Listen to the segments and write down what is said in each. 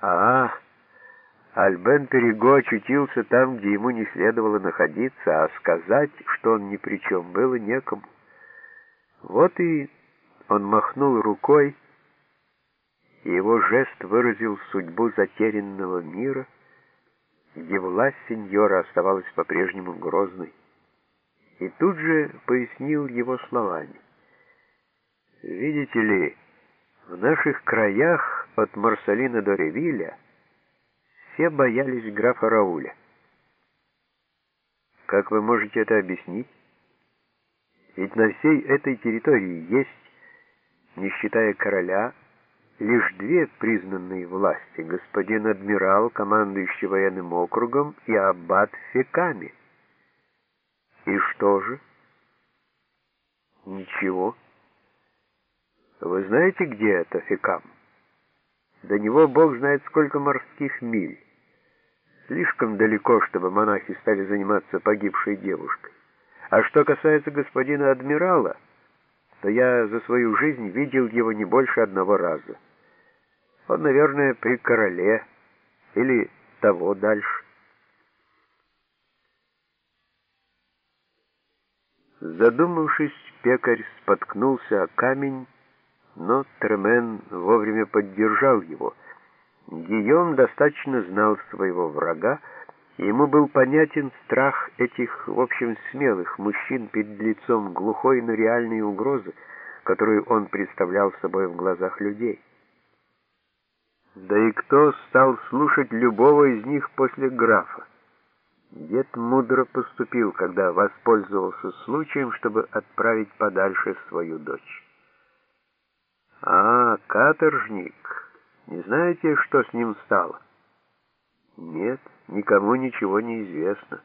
А, Альбен Перего очутился там, где ему не следовало находиться, а сказать, что он ни при чем, было некому. Вот и он махнул рукой, и его жест выразил судьбу затерянного мира, где власть сеньора оставалась по-прежнему грозной. И тут же пояснил его словами. «Видите ли, в наших краях от Марсалина до Ревиля все боялись графа Рауля. Как вы можете это объяснить? Ведь на всей этой территории есть, не считая короля, лишь две признанные власти, господин адмирал, командующий военным округом, и аббат Феками. И что же? Ничего. Вы знаете, где это Фекам? До него Бог знает сколько морских миль. Слишком далеко, чтобы монахи стали заниматься погибшей девушкой. А что касается господина адмирала, то я за свою жизнь видел его не больше одного раза. Он, наверное, при короле или того дальше. Задумавшись, пекарь споткнулся о камень, но Тремен вовремя поддержал его — Гийом достаточно знал своего врага, ему был понятен страх этих, в общем, смелых мужчин перед лицом глухой, но реальной угрозы, которую он представлял собой в глазах людей. Да и кто стал слушать любого из них после графа? Дед мудро поступил, когда воспользовался случаем, чтобы отправить подальше свою дочь. «А, каторжник!» Не знаете, что с ним стало? Нет, никому ничего не известно.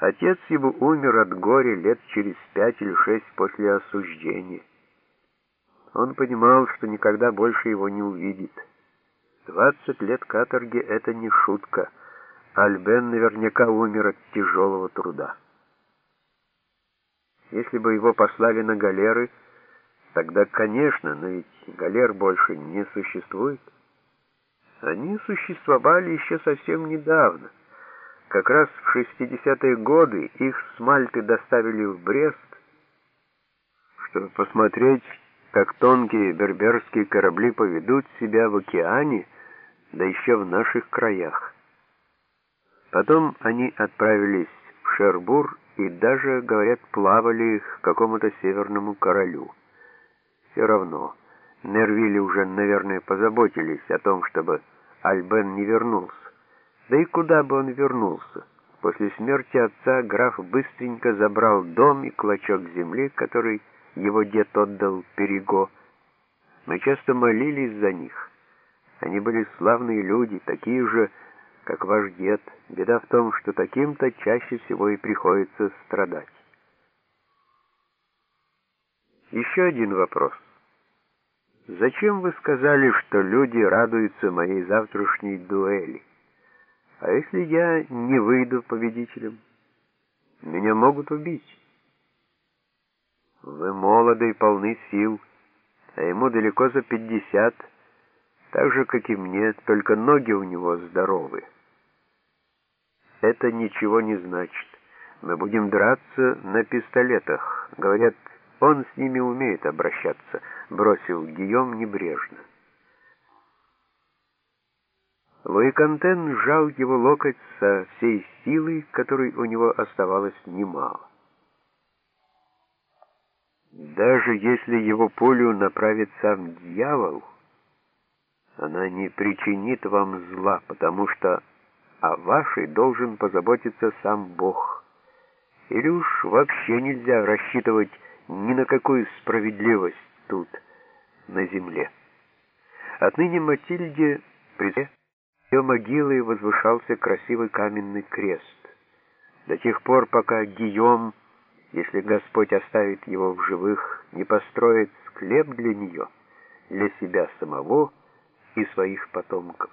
Отец его умер от горя лет через пять или шесть после осуждения. Он понимал, что никогда больше его не увидит. Двадцать лет каторги — это не шутка. Альбен наверняка умер от тяжелого труда. Если бы его послали на галеры, тогда, конечно, но ведь галер больше не существует. Они существовали еще совсем недавно. Как раз в 60-е годы их с Мальты доставили в Брест, чтобы посмотреть, как тонкие берберские корабли поведут себя в океане, да еще в наших краях. Потом они отправились в Шербур и даже, говорят, плавали к какому-то северному королю. Все равно, Нервили уже, наверное, позаботились о том, чтобы Альбен не вернулся. Да и куда бы он вернулся? После смерти отца граф быстренько забрал дом и клочок земли, который его дед отдал Перего. Мы часто молились за них. Они были славные люди, такие же, как ваш дед. Беда в том, что таким-то чаще всего и приходится страдать. Еще один вопрос. Зачем вы сказали, что люди радуются моей завтрашней дуэли? А если я не выйду победителем? Меня могут убить. Вы молоды и полны сил, а ему далеко за пятьдесят, так же, как и мне, только ноги у него здоровы. Это ничего не значит. Мы будем драться на пистолетах. Говорят, он с ними умеет обращаться, бросил Гийом небрежно. Луи Кантен сжал его локоть со всей силой, которой у него оставалось немало. Даже если его пулю направит сам дьявол, она не причинит вам зла, потому что о вашей должен позаботиться сам Бог. Или уж вообще нельзя рассчитывать ни на какую справедливость тут, на земле. Отныне Матильде при ее могилой возвышался красивый каменный крест. До тех пор, пока Гийом, если Господь оставит его в живых, не построит склеп для нее, для себя самого и своих потомков.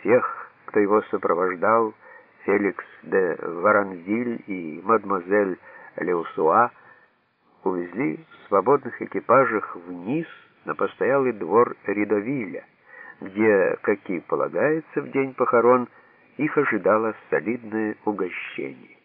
Всех, кто его сопровождал, Феликс де Варанвиль и мадемуазель Леусуа, увезли в свободных экипажах вниз на постоялый двор Ридовиля, где, как и полагается в день похорон, их ожидало солидное угощение.